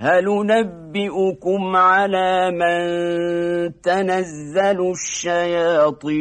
هل نبئكم على من تنزل الشياطين؟